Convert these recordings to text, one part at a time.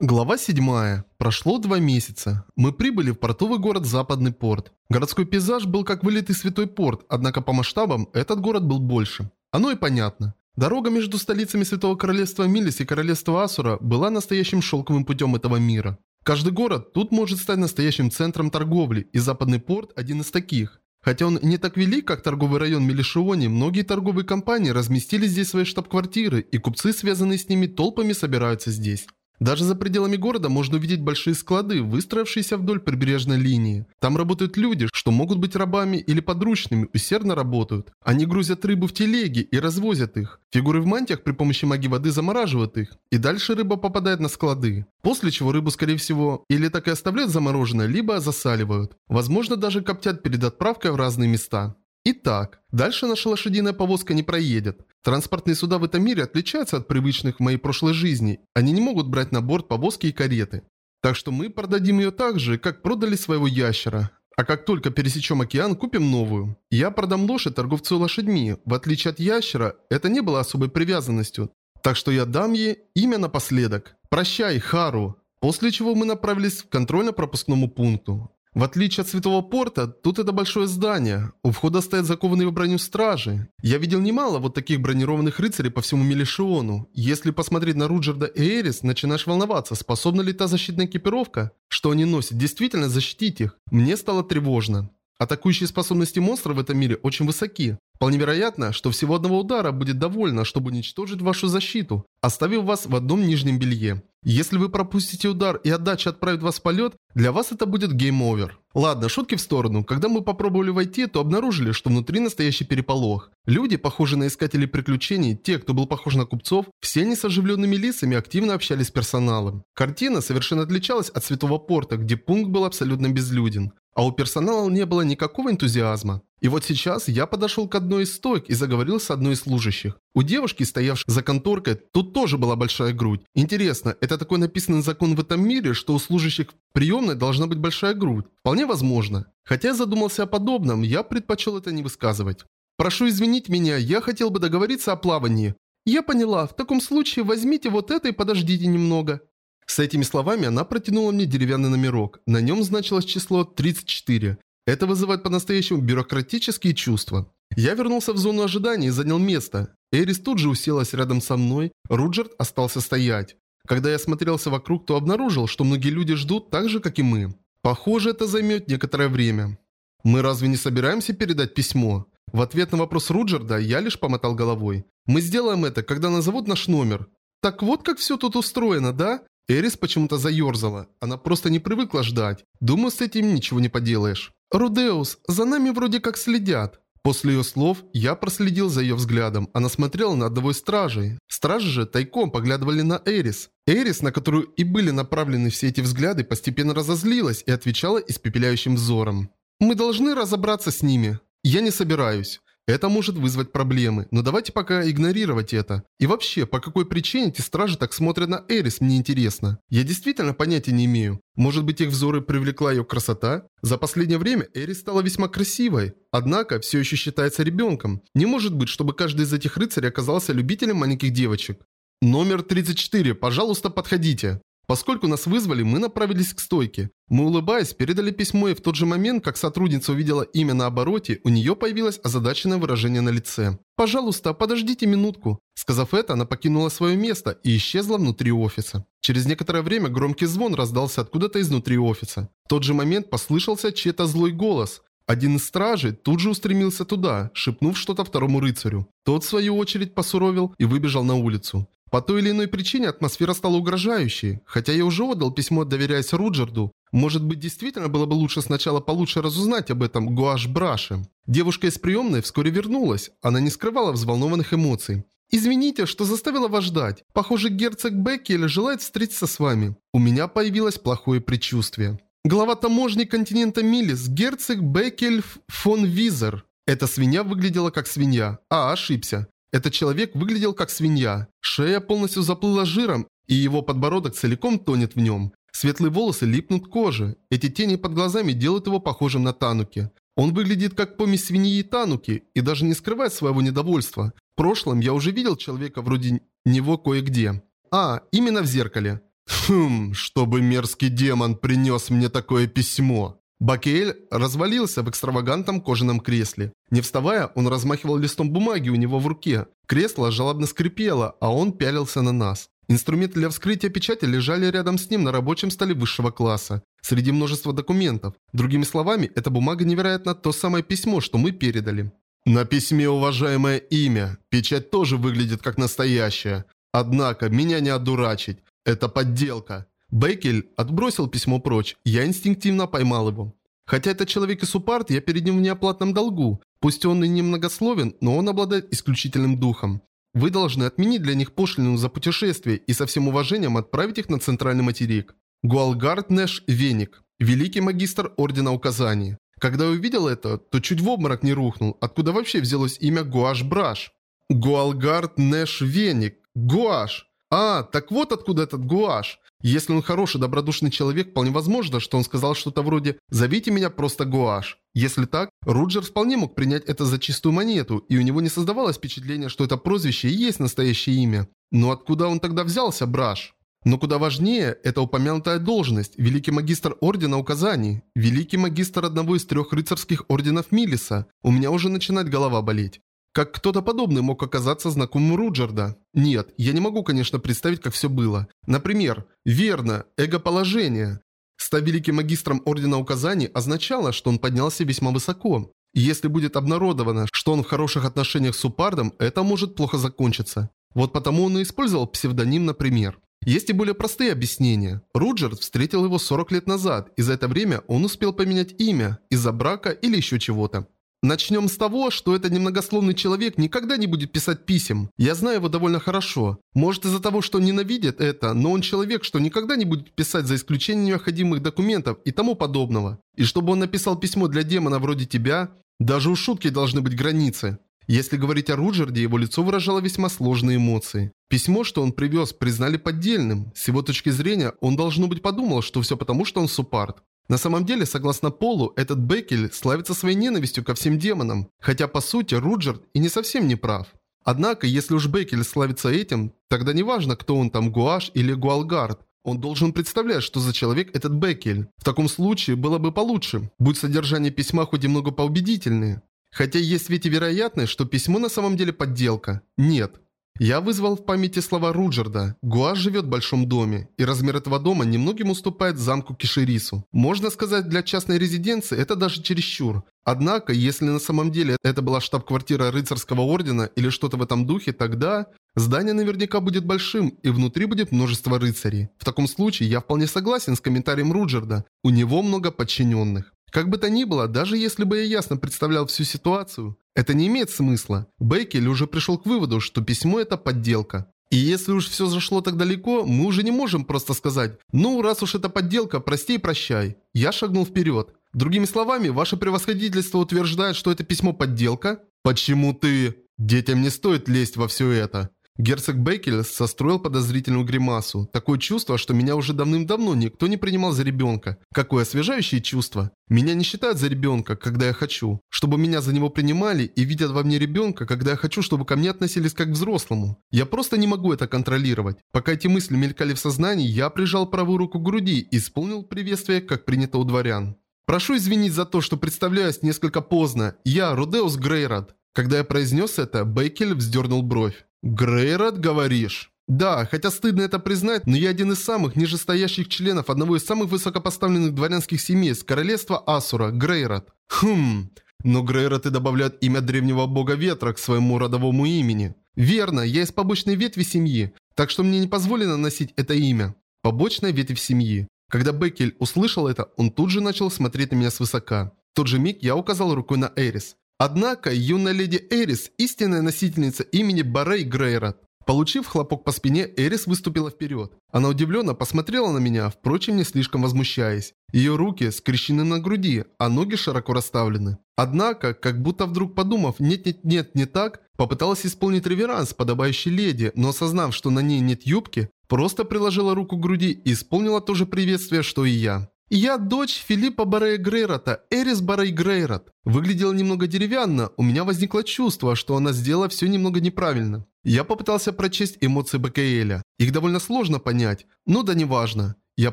Глава 7. Прошло два месяца. Мы прибыли в портовый город Западный порт. Городской пейзаж был как вылитый святой порт, однако по масштабам этот город был больше. Оно и понятно. Дорога между столицами Святого Королевства Милис и Королевства Асура была настоящим шелковым путем этого мира. Каждый город тут может стать настоящим центром торговли, и Западный порт один из таких. Хотя он не так велик, как торговый район Мелишиони, многие торговые компании разместили здесь свои штаб-квартиры, и купцы, связанные с ними, толпами собираются здесь. Даже за пределами города можно увидеть большие склады, выстроившиеся вдоль прибрежной линии. Там работают люди, что могут быть рабами или подручными, усердно работают. Они грузят рыбу в телеги и развозят их. Фигуры в мантиях при помощи магии воды замораживают их, и дальше рыба попадает на склады. После чего рыбу, скорее всего, или так и оставляют замороженной, либо засаливают. Возможно, даже коптят перед отправкой в разные места. Итак, дальше наша лошадиная повозка не проедет. Транспортные суда в этом мире отличаются от привычных в моей прошлой жизни. Они не могут брать на борт повозки и кареты. Так что мы продадим ее так же, как продали своего ящера. А как только пересечем океан, купим новую. Я продам лошадь торговцу лошадьми. В отличие от ящера, это не было особой привязанностью. Так что я дам ей имя напоследок. Прощай, Хару. После чего мы направились к контрольно-пропускному пункту. В отличие от Святого Порта, тут это большое здание. У входа стоят закованные в броню стражи. Я видел немало вот таких бронированных рыцарей по всему Мелишиону. Если посмотреть на Руджерда и Эрис, начинаешь волноваться, способна ли та защитная экипировка, что они носят, действительно защитить их. Мне стало тревожно. Атакующие способности монстров в этом мире очень высоки. Вполне вероятно, что всего одного удара будет довольно, чтобы уничтожить вашу защиту, оставив вас в одном нижнем белье. Если вы пропустите удар и отдача отправит вас в полет, для вас это будет game over. Ладно, шутки в сторону. Когда мы попробовали войти, то обнаружили, что внутри настоящий переполох. Люди, похожие на искателей приключений, те, кто был похож на купцов, все они с оживленными лицами активно общались с персоналом. Картина совершенно отличалась от Святого Порта, где пункт был абсолютно безлюден. А у персонала не было никакого энтузиазма. И вот сейчас я подошел к одной из стойк и заговорил с одной из служащих. У девушки, стоявшей за конторкой, тут тоже была большая грудь. Интересно, это такой написанный закон в этом мире, что у служащих приемной должна быть большая грудь? Вполне возможно. Хотя я задумался о подобном, я предпочел это не высказывать. Прошу извинить меня, я хотел бы договориться о плавании. Я поняла, в таком случае возьмите вот это и подождите немного. С этими словами она протянула мне деревянный номерок. На нем значилось число 34. Это вызывает по-настоящему бюрократические чувства. Я вернулся в зону ожидания и занял место. Эрис тут же уселась рядом со мной, Руджерт остался стоять. Когда я смотрелся вокруг, то обнаружил, что многие люди ждут так же, как и мы. Похоже, это займет некоторое время. Мы разве не собираемся передать письмо? В ответ на вопрос Руджерда я лишь помотал головой. Мы сделаем это, когда назовут наш номер. Так вот как все тут устроено, да? Эрис почему-то заерзала. Она просто не привыкла ждать. Думаю, с этим ничего не поделаешь. «Рудеус, за нами вроде как следят». После ее слов я проследил за ее взглядом. Она смотрела на одного из стражей. Стражи же тайком поглядывали на Эрис. Эрис, на которую и были направлены все эти взгляды, постепенно разозлилась и отвечала испепеляющим взором. «Мы должны разобраться с ними. Я не собираюсь. Это может вызвать проблемы, но давайте пока игнорировать это. И вообще, по какой причине эти стражи так смотрят на Эрис, мне интересно. Я действительно понятия не имею. Может быть их взоры привлекла ее красота? За последнее время Эрис стала весьма красивой, однако все еще считается ребенком. Не может быть, чтобы каждый из этих рыцарей оказался любителем маленьких девочек. Номер 34, пожалуйста, подходите. Поскольку нас вызвали, мы направились к стойке. Мы, улыбаясь, передали письмо, и в тот же момент, как сотрудница увидела имя на обороте, у нее появилось озадаченное выражение на лице. «Пожалуйста, подождите минутку». Сказав это, она покинула свое место и исчезла внутри офиса. Через некоторое время громкий звон раздался откуда-то изнутри офиса. В тот же момент послышался чей-то злой голос. Один из стражей тут же устремился туда, шепнув что-то второму рыцарю. Тот, в свою очередь, посуровил и выбежал на улицу. По той или иной причине атмосфера стала угрожающей. Хотя я уже отдал письмо, доверяясь Руджерду. Может быть, действительно было бы лучше сначала получше разузнать об этом Гуаш Браше. Девушка из приемной вскоре вернулась. Она не скрывала взволнованных эмоций. «Извините, что заставила вас ждать. Похоже, герцог Беккель желает встретиться с вами. У меня появилось плохое предчувствие». Глава таможни континента Милис, герцог Беккель фон Визер. Эта свинья выглядела как свинья. А, ошибся. Этот человек выглядел как свинья. Шея полностью заплыла жиром, и его подбородок целиком тонет в нем. Светлые волосы липнут к коже. Эти тени под глазами делают его похожим на Тануки. Он выглядит как помесь свиньи и Тануки, и даже не скрывает своего недовольства. В прошлом я уже видел человека вроде него кое-где. А, именно в зеркале. Хм, чтобы мерзкий демон принес мне такое письмо. Бакель развалился в экстравагантном кожаном кресле. Не вставая, он размахивал листом бумаги у него в руке. Кресло жалобно скрипело, а он пялился на нас. Инструменты для вскрытия печати лежали рядом с ним на рабочем столе высшего класса, среди множества документов. Другими словами, эта бумага невероятно то самое письмо, что мы передали. На письме уважаемое имя. Печать тоже выглядит как настоящая. Однако, меня не одурачить. Это подделка. Бейкель отбросил письмо прочь. Я инстинктивно поймал его. Хотя это человек из Супарт, я перед ним в неоплатном долгу. Пусть он и немногословен, но он обладает исключительным духом. Вы должны отменить для них пошлину за путешествие и со всем уважением отправить их на центральный материк. Гуалгард Нэш Веник, великий магистр Ордена Указаний. Когда я увидел это, то чуть в обморок не рухнул, откуда вообще взялось имя Гуаш Браш. Гуалгард Нэш Веник. Гуаш. А, так вот откуда этот Гуаш. Если он хороший, добродушный человек, вполне возможно, что он сказал что-то вроде «Зовите меня просто Гуаш». Если так, Руджер вполне мог принять это за чистую монету, и у него не создавалось впечатления, что это прозвище и есть настоящее имя. Но откуда он тогда взялся, Браш? Но куда важнее, это упомянутая должность, великий магистр Ордена Указаний, великий магистр одного из трех рыцарских орденов Милиса. У меня уже начинает голова болеть. Как кто-то подобный мог оказаться знакомым Руджерда? Нет, я не могу, конечно, представить, как все было. Например, верно, эго-положение. Став великим магистром Ордена Указаний означало, что он поднялся весьма высоко. Если будет обнародовано, что он в хороших отношениях с Супардом, это может плохо закончиться. Вот потому он и использовал псевдоним, например. Есть и более простые объяснения. Руджерд встретил его 40 лет назад, и за это время он успел поменять имя из-за брака или еще чего-то. Начнем с того, что этот немногословный человек никогда не будет писать писем. Я знаю его довольно хорошо. Может из-за того, что он ненавидит это, но он человек, что никогда не будет писать за исключением необходимых документов и тому подобного. И чтобы он написал письмо для демона вроде тебя, даже у шутки должны быть границы. Если говорить о Руджерде, его лицо выражало весьма сложные эмоции. Письмо, что он привез, признали поддельным. С его точки зрения, он должно быть подумал, что все потому, что он супарт. На самом деле, согласно Полу, этот Беккель славится своей ненавистью ко всем демонам, хотя по сути Руджерд и не совсем не прав. Однако, если уж Беккель славится этим, тогда не важно, кто он там, Гуаш или Гуалгард. Он должен представлять, что за человек этот Беккель. В таком случае было бы получше, будь содержание письма хоть немного поубедительнее. Хотя есть ведь и вероятность, что письмо на самом деле подделка. Нет, я вызвал в памяти слова Руджерда. Гуаш живет в большом доме, и размер этого дома немногим уступает замку Киширису. Можно сказать, для частной резиденции это даже чересчур. Однако, если на самом деле это была штаб-квартира рыцарского ордена или что-то в этом духе, тогда здание наверняка будет большим, и внутри будет множество рыцарей. В таком случае я вполне согласен с комментарием Руджерда. У него много подчиненных. Как бы то ни было, даже если бы я ясно представлял всю ситуацию, это не имеет смысла. Бейкель уже пришел к выводу, что письмо это подделка. И если уж все зашло так далеко, мы уже не можем просто сказать «Ну, раз уж это подделка, прости и прощай». Я шагнул вперед. Другими словами, ваше превосходительство утверждает, что это письмо подделка? Почему ты... Детям не стоит лезть во все это. Герцог Бейкель состроил подозрительную гримасу. Такое чувство, что меня уже давным-давно никто не принимал за ребенка. Какое освежающее чувство. Меня не считают за ребенка, когда я хочу. Чтобы меня за него принимали и видят во мне ребенка, когда я хочу, чтобы ко мне относились как к взрослому. Я просто не могу это контролировать. Пока эти мысли мелькали в сознании, я прижал правую руку к груди и исполнил приветствие, как принято у дворян. Прошу извинить за то, что представляюсь несколько поздно. Я Рудеус Грейрад. Когда я произнес это, Бейкель вздернул бровь. «Грейрот, говоришь?» Да, хотя стыдно это признать, но я один из самых нижестоящих членов одного из самых высокопоставленных дворянских семей с королевства Асура, Грейрот. Хм, но Грейроты добавляют имя древнего бога ветра к своему родовому имени. Верно, я из побочной ветви семьи, так что мне не позволено носить это имя. Побочная ветвь семьи. Когда Беккель услышал это, он тут же начал смотреть на меня свысока. В тот же миг я указал рукой на Эрис. Однако, юная леди Эрис – истинная носительница имени Барей Грейрот. Получив хлопок по спине, Эрис выступила вперед. Она удивленно посмотрела на меня, впрочем, не слишком возмущаясь. Ее руки скрещены на груди, а ноги широко расставлены. Однако, как будто вдруг подумав «нет-нет-нет, не так», попыталась исполнить реверанс, подобающий леди, но осознав, что на ней нет юбки, просто приложила руку к груди и исполнила то же приветствие, что и я. Я дочь Филиппа Баррея Грейрота, Эрис Баррей Грейрот. Выглядела немного деревянно, у меня возникло чувство, что она сделала все немного неправильно. Я попытался прочесть эмоции БКЛа. Их довольно сложно понять, но да неважно. Я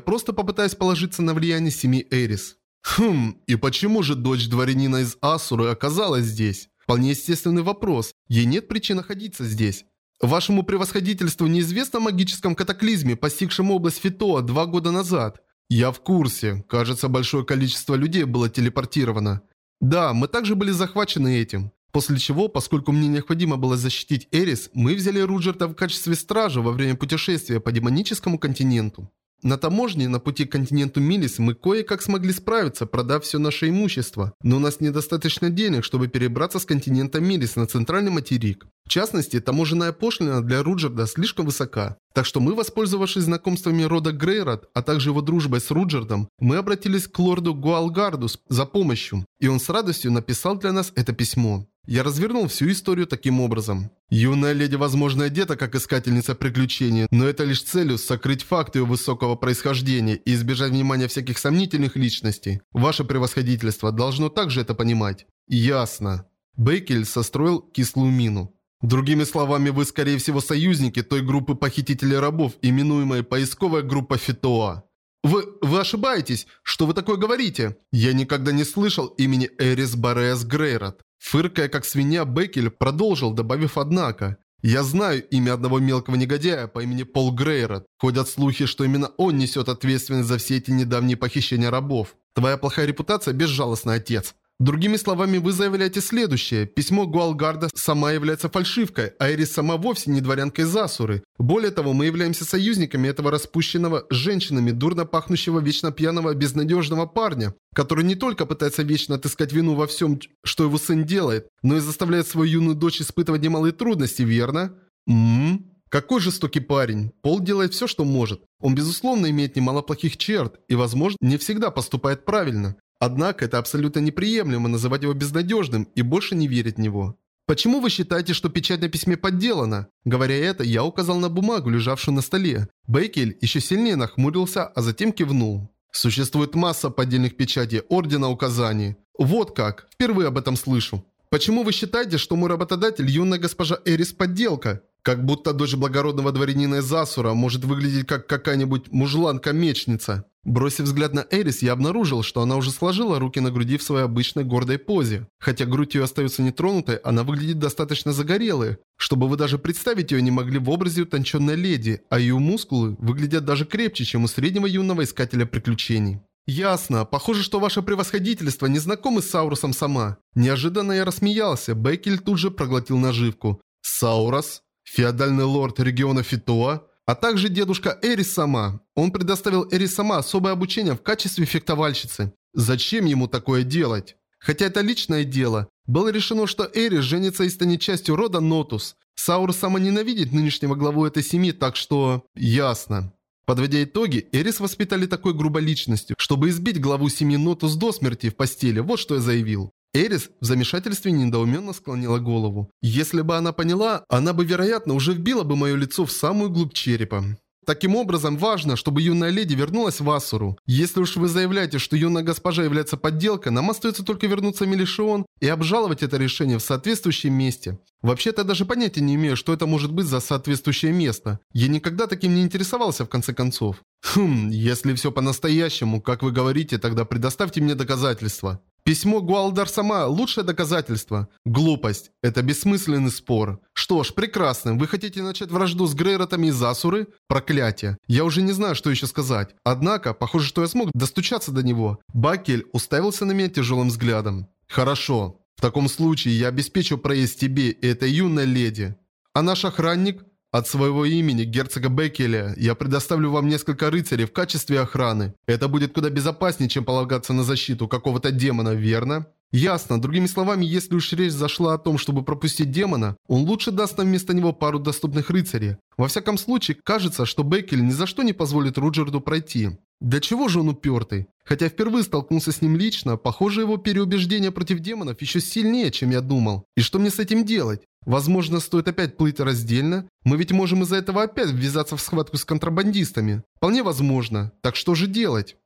просто попытаюсь положиться на влияние семьи Эрис. Хм, и почему же дочь дворянина из Асуры оказалась здесь? Вполне естественный вопрос. Ей нет причин находиться здесь. Вашему превосходительству неизвестно о магическом катаклизме, постигшем область Фитоа два года назад. Я в курсе. Кажется, большое количество людей было телепортировано. Да, мы также были захвачены этим. После чего, поскольку мне необходимо было защитить Эрис, мы взяли Руджерта в качестве стража во время путешествия по демоническому континенту. На таможне на пути к континенту Милис мы кое-как смогли справиться, продав все наше имущество. Но у нас недостаточно денег, чтобы перебраться с континента Милис на центральный материк. В частности, таможенная пошлина для Руджерда слишком высока. Так что мы, воспользовавшись знакомствами рода Грейрот, а также его дружбой с Руджердом, мы обратились к лорду Гуалгарду за помощью, и он с радостью написал для нас это письмо. Я развернул всю историю таким образом. Юная леди, возможно, одета как искательница приключений, но это лишь целью сокрыть факт ее высокого происхождения и избежать внимания всяких сомнительных личностей. Ваше превосходительство должно также это понимать. Ясно. Бейкель состроил кислую мину. Другими словами, вы, скорее всего, союзники той группы похитителей рабов, именуемой поисковая группа Фитоа. Вы, вы ошибаетесь. Что вы такое говорите? Я никогда не слышал имени Эрис Бареас Грейрот. Фыркая как свинья, Беккель продолжил, добавив «однако». «Я знаю имя одного мелкого негодяя по имени Пол Грейрот. Ходят слухи, что именно он несет ответственность за все эти недавние похищения рабов. Твоя плохая репутация – безжалостный отец. Другими словами, вы заявляете следующее. Письмо Гуалгарда сама является фальшивкой, а Эрис сама вовсе не дворянка из Асуры. Более того, мы являемся союзниками этого распущенного женщинами, дурно пахнущего, вечно пьяного, безнадежного парня, который не только пытается вечно отыскать вину во всем, что его сын делает, но и заставляет свою юную дочь испытывать немалые трудности, верно? Ммм... Какой жестокий парень. Пол делает все, что может. Он, безусловно, имеет немало плохих черт и, возможно, не всегда поступает правильно. Однако это абсолютно неприемлемо называть его безнадежным и больше не верить в него. «Почему вы считаете, что печать на письме подделана?» Говоря это, я указал на бумагу, лежавшую на столе. Бейкель еще сильнее нахмурился, а затем кивнул. «Существует масса поддельных печатей Ордена Указаний. Вот как. Впервые об этом слышу. Почему вы считаете, что мой работодатель, юная госпожа Эрис, подделка? Как будто дочь благородного дворянина из Асура может выглядеть как какая-нибудь мужланка-мечница. Бросив взгляд на Эрис, я обнаружил, что она уже сложила руки на груди в своей обычной гордой позе. Хотя грудь ее остается нетронутой, она выглядит достаточно загорелой, чтобы вы даже представить ее не могли в образе утонченной леди, а ее мускулы выглядят даже крепче, чем у среднего юного искателя приключений. «Ясно. Похоже, что ваше превосходительство не знакомы с Саурусом сама». Неожиданно я рассмеялся. Беккель тут же проглотил наживку. «Саурос?» Феодальный лорд региона Фитоа, а также дедушка Эрис сама. Он предоставил Эрис сама особое обучение в качестве фехтовальщицы. Зачем ему такое делать? Хотя это личное дело. Было решено, что Эрис женится и станет частью рода Нотус. Саур сама ненавидит нынешнего главу этой семьи, так что... Ясно. Подводя итоги, Эрис воспитали такой грубой личностью, чтобы избить главу семьи Нотус до смерти в постели, вот что я заявил. Эрис в замешательстве недоуменно склонила голову. Если бы она поняла, она бы, вероятно, уже вбила бы мое лицо в самую глубь черепа. Таким образом, важно, чтобы юная леди вернулась в Асуру. Если уж вы заявляете, что юная госпожа является подделкой, нам остается только вернуться в Мелишион и обжаловать это решение в соответствующем месте. Вообще-то даже понятия не имею, что это может быть за соответствующее место. Я никогда таким не интересовался в конце концов. Хм, если все по-настоящему, как вы говорите, тогда предоставьте мне доказательства. Письмо Гуалдар сама – лучшее доказательство. Глупость. Это бессмысленный спор. Что ж, прекрасно. Вы хотите начать вражду с Грейротами из Асуры? Проклятие. Я уже не знаю, что еще сказать. Однако, похоже, что я смог достучаться до него. Бакель уставился на меня тяжелым взглядом. Хорошо. В таком случае я обеспечу проезд тебе и этой юной леди. А наш охранник? От своего имени, герцога Беккеля, я предоставлю вам несколько рыцарей в качестве охраны. Это будет куда безопаснее, чем полагаться на защиту какого-то демона, верно? Ясно. Другими словами, если уж речь зашла о том, чтобы пропустить демона, он лучше даст нам вместо него пару доступных рыцарей. Во всяком случае, кажется, что Беккель ни за что не позволит Руджерду пройти. Для чего же он упертый? Хотя впервые столкнулся с ним лично, похоже, его переубеждение против демонов еще сильнее, чем я думал. И что мне с этим делать? Возможно, стоит опять плыть раздельно? Мы ведь можем из-за этого опять ввязаться в схватку с контрабандистами. Вполне возможно. Так что же делать?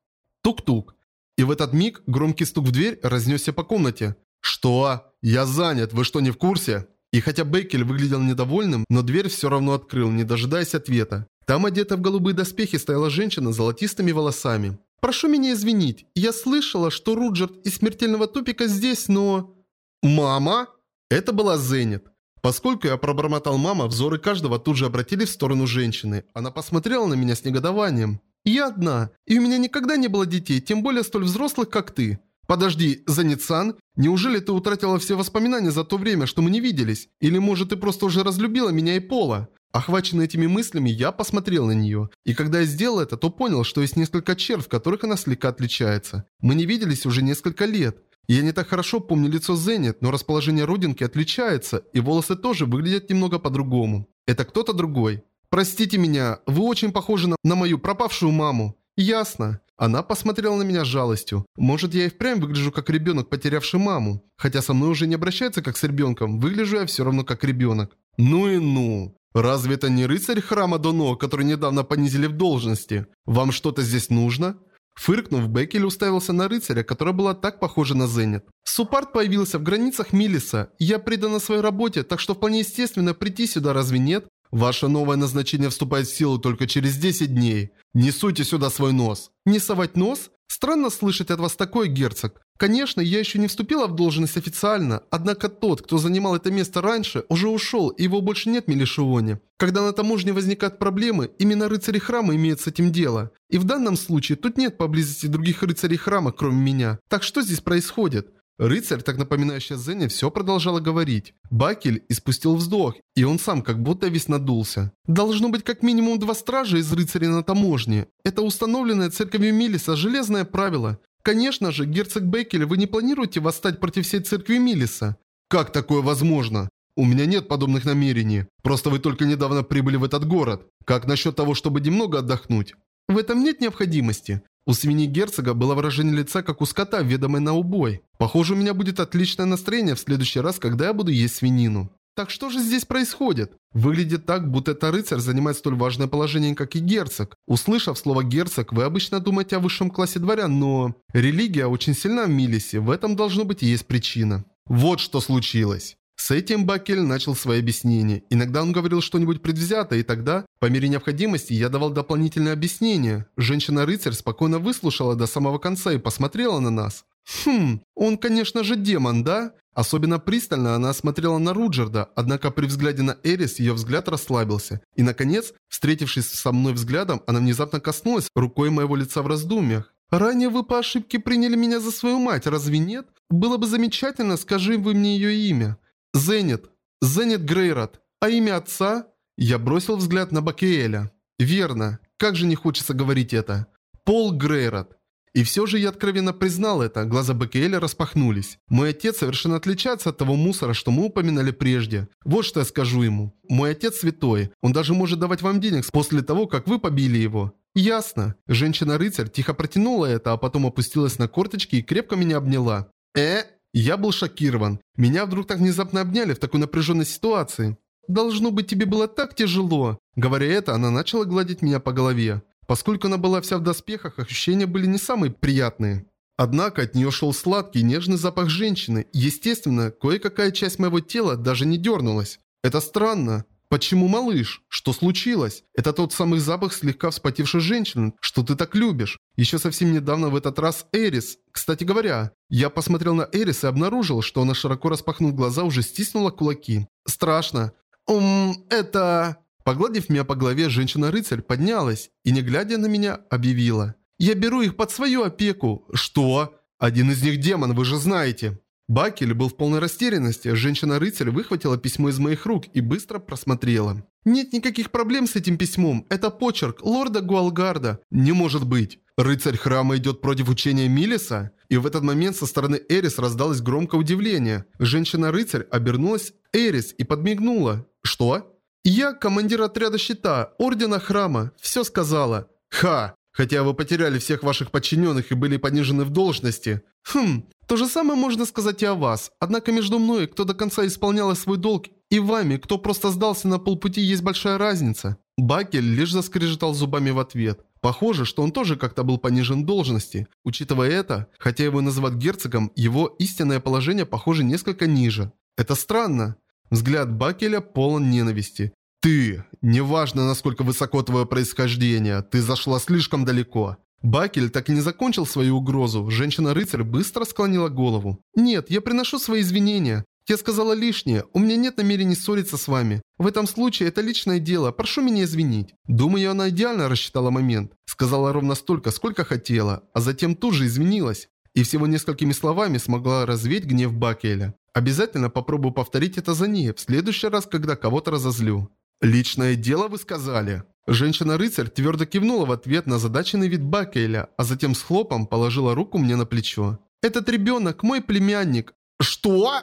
Тук-тук. И в этот миг громкий стук в дверь разнесся по комнате. «Что? Я занят, вы что, не в курсе?» И хотя Беккель выглядел недовольным, но дверь все равно открыл, не дожидаясь ответа. Там, одетая в голубые доспехи, стояла женщина с золотистыми волосами. «Прошу меня извинить, я слышала, что Руджерт из смертельного тупика здесь, но...» «Мама?» Это была Зенит. Поскольку я пробормотал мама, взоры каждого тут же обратились в сторону женщины. Она посмотрела на меня с негодованием. «Я одна, и у меня никогда не было детей, тем более столь взрослых, как ты». «Подожди, Заницан, неужели ты утратила все воспоминания за то время, что мы не виделись? Или, может, ты просто уже разлюбила меня и Пола?» Охваченный этими мыслями, я посмотрел на нее. И когда я сделал это, то понял, что есть несколько черт, в которых она слегка отличается. Мы не виделись уже несколько лет. Я не так хорошо помню лицо Зенит, но расположение родинки отличается, и волосы тоже выглядят немного по-другому. Это кто-то другой. «Простите меня, вы очень похожи на, на мою пропавшую маму». «Ясно». Она посмотрела на меня с жалостью. Может, я и впрямь выгляжу как ребенок, потерявший маму. Хотя со мной уже не обращаются как с ребенком, выгляжу я все равно как ребенок. Ну и ну. Разве это не рыцарь храма Доно, который недавно понизили в должности? Вам что-то здесь нужно? Фыркнув, Беккель уставился на рыцаря, которая была так похожа на Зенит. Супарт появился в границах Милиса. Я предана своей работе, так что вполне естественно прийти сюда, разве нет? Ваше новое назначение вступает в силу только через 10 дней. Не суйте сюда свой нос. Не совать нос? Странно слышать от вас такое, герцог. Конечно, я еще не вступила в должность официально, однако тот, кто занимал это место раньше, уже ушел, и его больше нет в Мелишионе. Когда на таможне возникают проблемы, именно рыцари храма имеют с этим дело. И в данном случае тут нет поблизости других рыцарей храма, кроме меня. Так что здесь происходит? Рыцарь, так напоминающий Зене, все продолжала говорить. Бакель испустил вздох, и он сам как будто весь надулся. Должно быть как минимум два стража из рыцарей на таможне. Это установленное церковью Милиса железное правило. Конечно же, герцог Беккель, вы не планируете восстать против всей церкви Милиса? Как такое возможно? У меня нет подобных намерений. Просто вы только недавно прибыли в этот город. Как насчет того, чтобы немного отдохнуть? В этом нет необходимости. У свиньи герцога было выражение лица, как у скота, ведомой на убой. Похоже, у меня будет отличное настроение в следующий раз, когда я буду есть свинину. Так что же здесь происходит? Выглядит так, будто это рыцарь занимает столь важное положение, как и герцог. Услышав слово «герцог», вы обычно думаете о высшем классе дворян, но... Религия очень сильна в Милисе, в этом должно быть и есть причина. Вот что случилось. С этим Бакель начал свои объяснения. Иногда он говорил что-нибудь предвзято, и тогда, по мере необходимости, я давал дополнительные объяснения. Женщина-рыцарь спокойно выслушала до самого конца и посмотрела на нас. Хм, он, конечно же, демон, да? Особенно пристально она смотрела на Руджерда, однако при взгляде на Эрис ее взгляд расслабился. И, наконец, встретившись со мной взглядом, она внезапно коснулась рукой моего лица в раздумьях. «Ранее вы по ошибке приняли меня за свою мать, разве нет? Было бы замечательно, скажи вы мне ее имя». Зенит. Зенит Грейрот. А имя отца? Я бросил взгляд на Бакеэля. Верно. Как же не хочется говорить это. Пол Грейрот. И все же я откровенно признал это, глаза Бакеэля распахнулись. Мой отец совершенно отличается от того мусора, что мы упоминали прежде. Вот что я скажу ему. Мой отец святой, он даже может давать вам денег после того, как вы побили его. Ясно. Женщина-рыцарь тихо протянула это, а потом опустилась на корточки и крепко меня обняла. Э? Я был шокирован. Меня вдруг так внезапно обняли в такой напряженной ситуации. «Должно быть, тебе было так тяжело». Говоря это, она начала гладить меня по голове. Поскольку она была вся в доспехах, ощущения были не самые приятные. Однако от нее шел сладкий, нежный запах женщины. Естественно, кое-какая часть моего тела даже не дернулась. Это странно. «Почему малыш? Что случилось? Это тот самый запах слегка вспотевшей женщины, что ты так любишь. Еще совсем недавно в этот раз Эрис. Кстати говоря, я посмотрел на Эрис и обнаружил, что она широко распахнув глаза уже стиснула кулаки. Страшно. «Ум, это...» Погладив меня по голове, женщина-рыцарь поднялась и, не глядя на меня, объявила. «Я беру их под свою опеку». «Что?» «Один из них демон, вы же знаете». Бакель был в полной растерянности. Женщина-рыцарь выхватила письмо из моих рук и быстро просмотрела. «Нет никаких проблем с этим письмом. Это почерк лорда Гуалгарда». «Не может быть. Рыцарь храма идет против учения Милиса?» И в этот момент со стороны Эрис раздалось громкое удивление. Женщина-рыцарь обернулась Эрис и подмигнула. «Что?» «Я командир отряда щита, ордена храма. Все сказала». «Ха! Хотя вы потеряли всех ваших подчиненных и были понижены в должности. Хм, то же самое можно сказать и о вас. Однако между мной, кто до конца исполнял свой долг, и вами, кто просто сдался на полпути, есть большая разница. Бакель лишь заскрежетал зубами в ответ. Похоже, что он тоже как-то был понижен в должности. Учитывая это, хотя его называют герцогом, его истинное положение, похоже, несколько ниже. Это странно. Взгляд Бакеля полон ненависти. «Ты! Неважно, насколько высоко твое происхождение, ты зашла слишком далеко». Бакель так и не закончил свою угрозу. Женщина-рыцарь быстро склонила голову. «Нет, я приношу свои извинения. Я сказала лишнее. У меня нет намерений ссориться с вами. В этом случае это личное дело. Прошу меня извинить». Думаю, она идеально рассчитала момент. Сказала ровно столько, сколько хотела, а затем тут же извинилась. И всего несколькими словами смогла развеять гнев Бакеля. Обязательно попробую повторить это за ней в следующий раз, когда кого-то разозлю. «Личное дело, вы сказали?» Женщина-рыцарь твердо кивнула в ответ на задаченный вид Бакеля, а затем с хлопом положила руку мне на плечо. «Этот ребенок мой племянник». «Что?»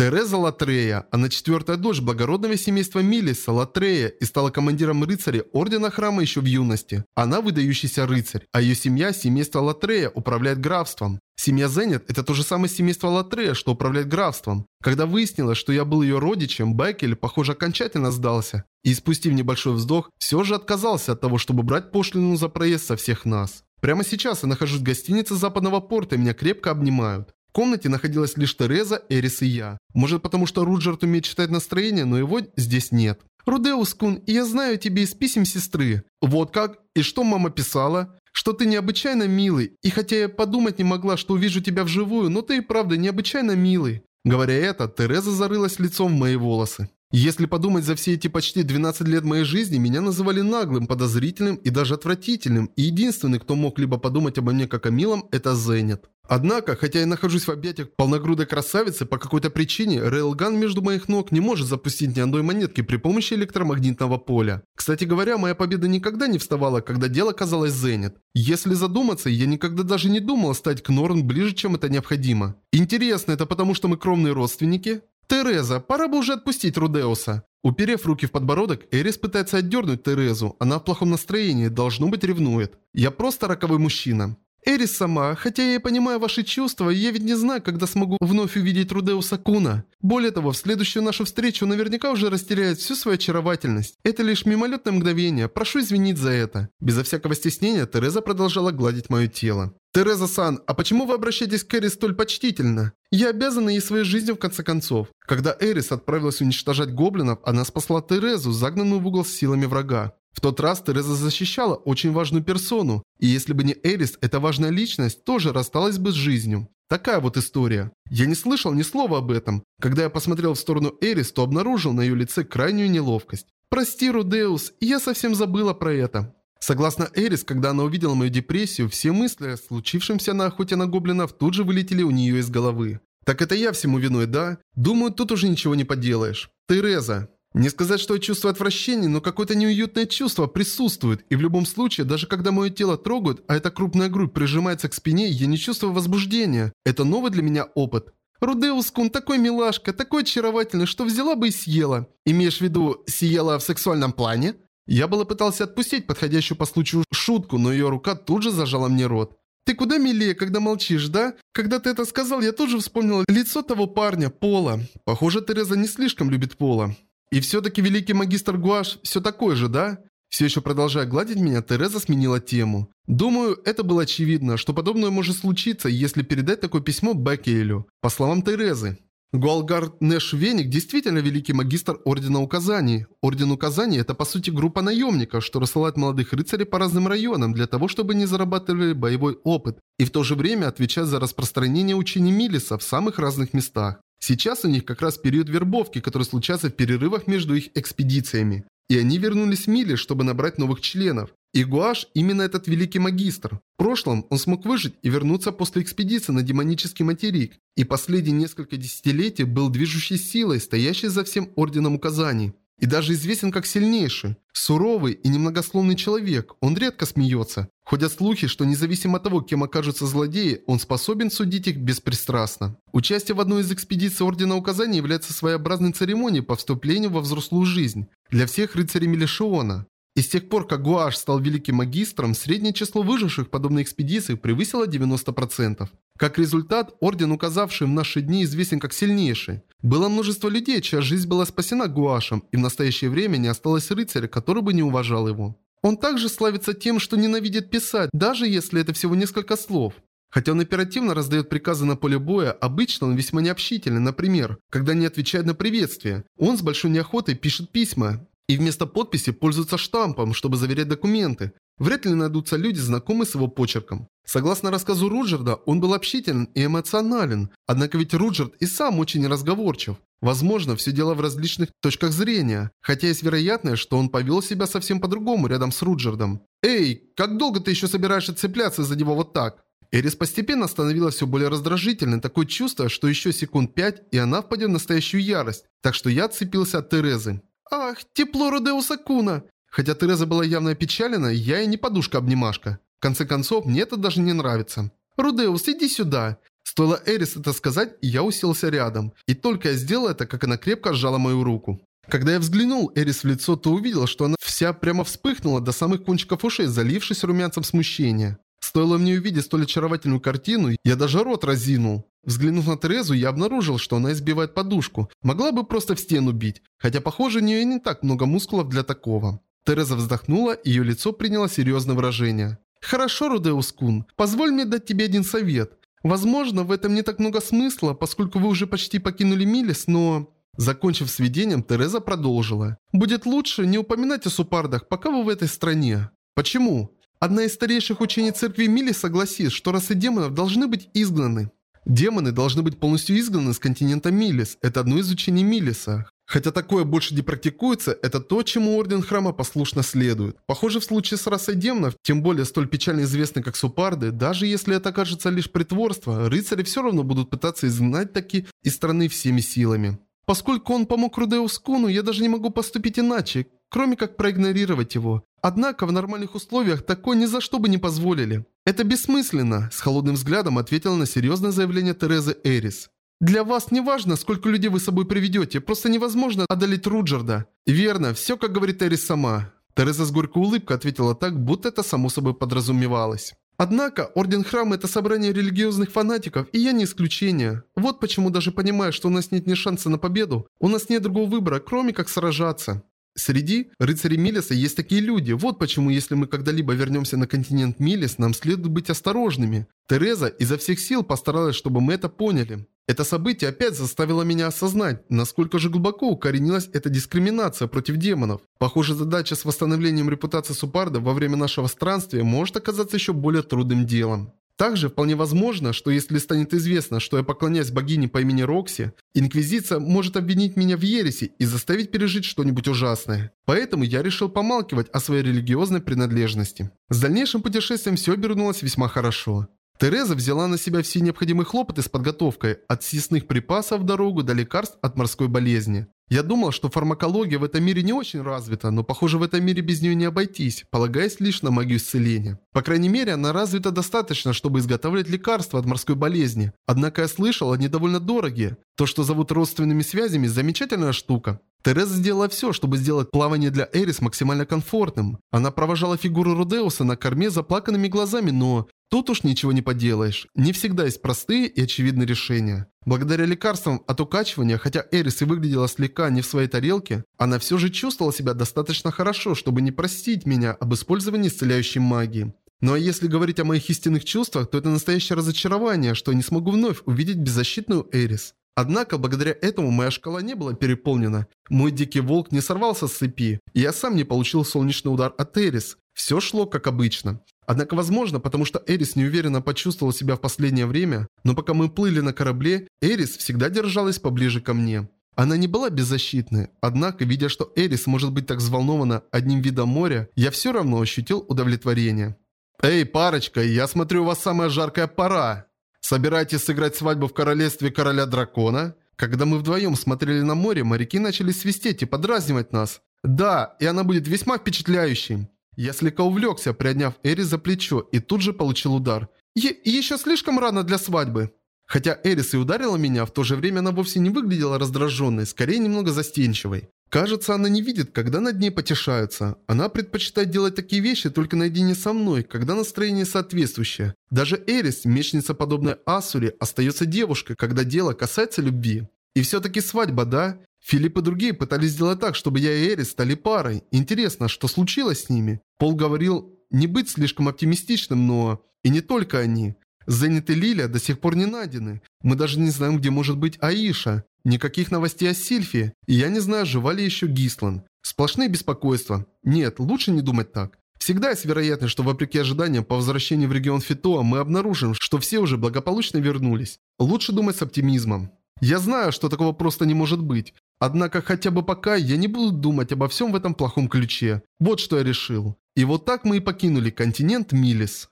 Тереза Латрея, она четвертая дочь благородного семейства Милиса Латрея и стала командиром рыцаря Ордена Храма еще в юности. Она выдающийся рыцарь, а ее семья, семейство Латрея, управляет графством. Семья Зенит – это то же самое семейство Латрея, что управляет графством. Когда выяснилось, что я был ее родичем, Беккель, похоже, окончательно сдался. И, спустив небольшой вздох, все же отказался от того, чтобы брать пошлину за проезд со всех нас. Прямо сейчас я нахожусь в гостинице Западного порта и меня крепко обнимают. В комнате находилась лишь Тереза, Эрис и я. Может потому что Руджерт умеет читать настроение, но его здесь нет. «Рудеус Кун, я знаю тебе из писем сестры». «Вот как? И что мама писала?» «Что ты необычайно милый, и хотя я подумать не могла, что увижу тебя вживую, но ты и правда необычайно милый». Говоря это, Тереза зарылась лицом в мои волосы. Если подумать, за все эти почти 12 лет моей жизни меня называли наглым, подозрительным и даже отвратительным, и единственный, кто мог либо подумать обо мне как о милом, это Зенит. Однако, хотя я нахожусь в объятиях полногрудой красавицы, по какой-то причине рейлган между моих ног не может запустить ни одной монетки при помощи электромагнитного поля. Кстати говоря, моя победа никогда не вставала, когда дело казалось Зенит. Если задуматься, я никогда даже не думал стать к Норн ближе, чем это необходимо. Интересно, это потому что мы кровные родственники? Тереза, пора бы уже отпустить Рудеуса. Уперев руки в подбородок, Эрис пытается отдернуть Терезу. Она в плохом настроении, должно быть ревнует. Я просто роковой мужчина. Эрис сама, хотя я и понимаю ваши чувства, я ведь не знаю, когда смогу вновь увидеть Рудеуса Куна. Более того, в следующую нашу встречу наверняка уже растеряет всю свою очаровательность. Это лишь мимолетное мгновение, прошу извинить за это. Безо всякого стеснения Тереза продолжала гладить мое тело. «Тереза-сан, а почему вы обращаетесь к Эрис столь почтительно? Я обязана ей своей жизнью в конце концов». Когда Эрис отправилась уничтожать гоблинов, она спасла Терезу, загнанную в угол с силами врага. В тот раз Тереза защищала очень важную персону, и если бы не Эрис, эта важная личность тоже рассталась бы с жизнью. Такая вот история. Я не слышал ни слова об этом. Когда я посмотрел в сторону Эрис, то обнаружил на ее лице крайнюю неловкость. «Прости, Рудеус, я совсем забыла про это». Согласно Эрис, когда она увидела мою депрессию, все мысли о случившемся на охоте на гоблинов тут же вылетели у нее из головы. «Так это я всему виной, да? Думаю, тут уже ничего не поделаешь. Тереза, не сказать, что я чувствую отвращение, но какое-то неуютное чувство присутствует, и в любом случае, даже когда мое тело трогают, а эта крупная грудь прижимается к спине, я не чувствую возбуждения. Это новый для меня опыт. Рудеус Кун такой милашка, такой очаровательный, что взяла бы и съела. Имеешь в виду, съела в сексуальном плане? Я было пытался отпустить подходящую по случаю шутку, но ее рука тут же зажала мне рот. «Ты куда милее, когда молчишь, да? Когда ты это сказал, я тоже вспомнила лицо того парня, Пола. Похоже, Тереза не слишком любит Пола. И все-таки великий магистр Гуаш все такой же, да? Все еще продолжая гладить меня, Тереза сменила тему. Думаю, это было очевидно, что подобное может случиться, если передать такое письмо Беккелю. По словам Терезы. Гуалгард Нэш Веник действительно великий магистр Ордена Указаний. Орден Указаний – это по сути группа наемников, что рассылает молодых рыцарей по разным районам для того, чтобы они зарабатывали боевой опыт и в то же время отвечать за распространение учений Милиса в самых разных местах. Сейчас у них как раз период вербовки, который случается в перерывах между их экспедициями. И они вернулись в Мили, чтобы набрать новых членов. И Гуаш именно этот великий магистр. В прошлом он смог выжить и вернуться после экспедиции на демонический материк. И последние несколько десятилетий был движущей силой, стоящей за всем Орденом Указаний и даже известен как сильнейший. Суровый и немногословный человек, он редко смеется. Ходят слухи, что независимо от того, кем окажутся злодеи, он способен судить их беспристрастно. Участие в одной из экспедиций Ордена Указания является своеобразной церемонией по вступлению во взрослую жизнь для всех рыцарей Мелешиона. И с тех пор, как Гуаш стал великим магистром, среднее число выживших в подобной экспедиции превысило 90%. Как результат, орден, указавший в наши дни, известен как сильнейший. Было множество людей, чья жизнь была спасена Гуашем, и в настоящее время не осталось рыцаря, который бы не уважал его. Он также славится тем, что ненавидит писать, даже если это всего несколько слов. Хотя он оперативно раздает приказы на поле боя, обычно он весьма необщительный, например, когда не отвечает на приветствие. Он с большой неохотой пишет письма и вместо подписи пользуется штампом, чтобы заверять документы. Вряд ли найдутся люди, знакомые с его почерком. Согласно рассказу Руджерда, он был общителен и эмоционален, однако ведь Руджерд и сам очень разговорчив. Возможно, все дело в различных точках зрения, хотя есть вероятность, что он повел себя совсем по-другому рядом с Руджердом. «Эй, как долго ты еще собираешься цепляться за него вот так?» Эрис постепенно становилась все более раздражительной, такое чувство, что еще секунд пять, и она впадет в настоящую ярость, так что я отцепился от Терезы. «Ах, тепло Рудеуса Куна!» Хотя Тереза была явно опечалена, я и не подушка-обнимашка. В конце концов, мне это даже не нравится. «Рудеус, иди сюда!» Стоило Эрис это сказать, я уселся рядом. И только я сделал это, как она крепко сжала мою руку. Когда я взглянул Эрис в лицо, то увидел, что она вся прямо вспыхнула до самых кончиков ушей, залившись румянцем смущения. Стоило мне увидеть столь очаровательную картину, я даже рот разинул. Взглянув на Терезу, я обнаружил, что она избивает подушку. Могла бы просто в стену бить, хотя похоже у нее не так много мускулов для такого. Тереза вздохнула, и ее лицо приняло серьезное выражение. «Хорошо, Рудеус Кун, позволь мне дать тебе один совет. Возможно, в этом не так много смысла, поскольку вы уже почти покинули Милис, но...» Закончив сведением, Тереза продолжила. «Будет лучше не упоминать о супардах, пока вы в этой стране. Почему? Одна из старейших учений церкви Милис согласит, что расы демонов должны быть изгнаны. Демоны должны быть полностью изгнаны с континента Милис. Это одно из учений Милиса. Хотя такое больше не практикуется, это то, чему Орден Храма послушно следует. Похоже, в случае с расой демонов, тем более столь печально известной, как Супарды, даже если это окажется лишь притворство, рыцари все равно будут пытаться изгнать таки из страны всеми силами. Поскольку он помог Рудеус Куну, я даже не могу поступить иначе, кроме как проигнорировать его. Однако в нормальных условиях такое ни за что бы не позволили. Это бессмысленно, с холодным взглядом ответила на серьезное заявление Терезы Эрис. Для вас не важно, сколько людей вы с собой приведете, просто невозможно одолеть Руджерда. Верно, все как говорит Эрис сама. Тереза с горькой улыбкой ответила так, будто это само собой подразумевалось. Однако, Орден Храма – это собрание религиозных фанатиков, и я не исключение. Вот почему даже понимая, что у нас нет ни шанса на победу, у нас нет другого выбора, кроме как сражаться. Среди рыцарей Милиса есть такие люди. Вот почему, если мы когда-либо вернемся на континент Милис, нам следует быть осторожными. Тереза изо всех сил постаралась, чтобы мы это поняли. Это событие опять заставило меня осознать, насколько же глубоко укоренилась эта дискриминация против демонов. Похоже, задача с восстановлением репутации Супарда во время нашего странствия может оказаться еще более трудным делом. Также вполне возможно, что если станет известно, что я поклоняюсь богине по имени Рокси, Инквизиция может обвинить меня в ереси и заставить пережить что-нибудь ужасное. Поэтому я решил помалкивать о своей религиозной принадлежности. С дальнейшим путешествием все обернулось весьма хорошо. Тереза взяла на себя все необходимые хлопоты с подготовкой, от съестных припасов в дорогу до лекарств от морской болезни. Я думал, что фармакология в этом мире не очень развита, но похоже в этом мире без нее не обойтись, полагаясь лишь на магию исцеления. По крайней мере, она развита достаточно, чтобы изготавливать лекарства от морской болезни. Однако я слышал, они довольно дорогие. То, что зовут родственными связями, замечательная штука. Тереза сделала все, чтобы сделать плавание для Эрис максимально комфортным. Она провожала фигуру Рудеуса на корме заплаканными глазами, но Тут уж ничего не поделаешь. Не всегда есть простые и очевидные решения. Благодаря лекарствам от укачивания, хотя Эрис и выглядела слегка не в своей тарелке, она все же чувствовала себя достаточно хорошо, чтобы не простить меня об использовании исцеляющей магии. Ну а если говорить о моих истинных чувствах, то это настоящее разочарование, что я не смогу вновь увидеть беззащитную Эрис. Однако, благодаря этому моя шкала не была переполнена. Мой дикий волк не сорвался с цепи, и я сам не получил солнечный удар от Эрис. Все шло как обычно. Однако, возможно, потому что Эрис неуверенно почувствовал себя в последнее время, но пока мы плыли на корабле, Эрис всегда держалась поближе ко мне. Она не была беззащитной, однако, видя, что Эрис может быть так взволнована одним видом моря, я все равно ощутил удовлетворение. «Эй, парочка, я смотрю, у вас самая жаркая пора. Собираетесь сыграть свадьбу в королевстве короля дракона?» Когда мы вдвоем смотрели на море, моряки начали свистеть и подразнивать нас. «Да, и она будет весьма впечатляющей». Я слегка увлекся, приодняв Эри за плечо, и тут же получил удар. Е еще слишком рано для свадьбы. Хотя Эрис и ударила меня, в то же время она вовсе не выглядела раздраженной, скорее немного застенчивой. Кажется, она не видит, когда над ней потешаются. Она предпочитает делать такие вещи только наедине со мной, когда настроение соответствующее. Даже Эрис, мечница подобная Асуре, остается девушкой, когда дело касается любви. И все-таки свадьба, да? Филипп и другие пытались сделать так, чтобы я и Эрис стали парой. Интересно, что случилось с ними? Пол говорил не быть слишком оптимистичным, но... И не только они. Зенит и Лилия до сих пор не найдены. Мы даже не знаем, где может быть Аиша. Никаких новостей о Сильфе. И я не знаю, жива ли еще Гислан. Сплошные беспокойства. Нет, лучше не думать так. Всегда есть вероятность, что вопреки ожиданиям по возвращению в регион Фитоа мы обнаружим, что все уже благополучно вернулись. Лучше думать с оптимизмом. Я знаю, что такого просто не может быть. Однако хотя бы пока я не буду думать обо всем в этом плохом ключе. Вот что я решил. И вот так мы и покинули континент Милис.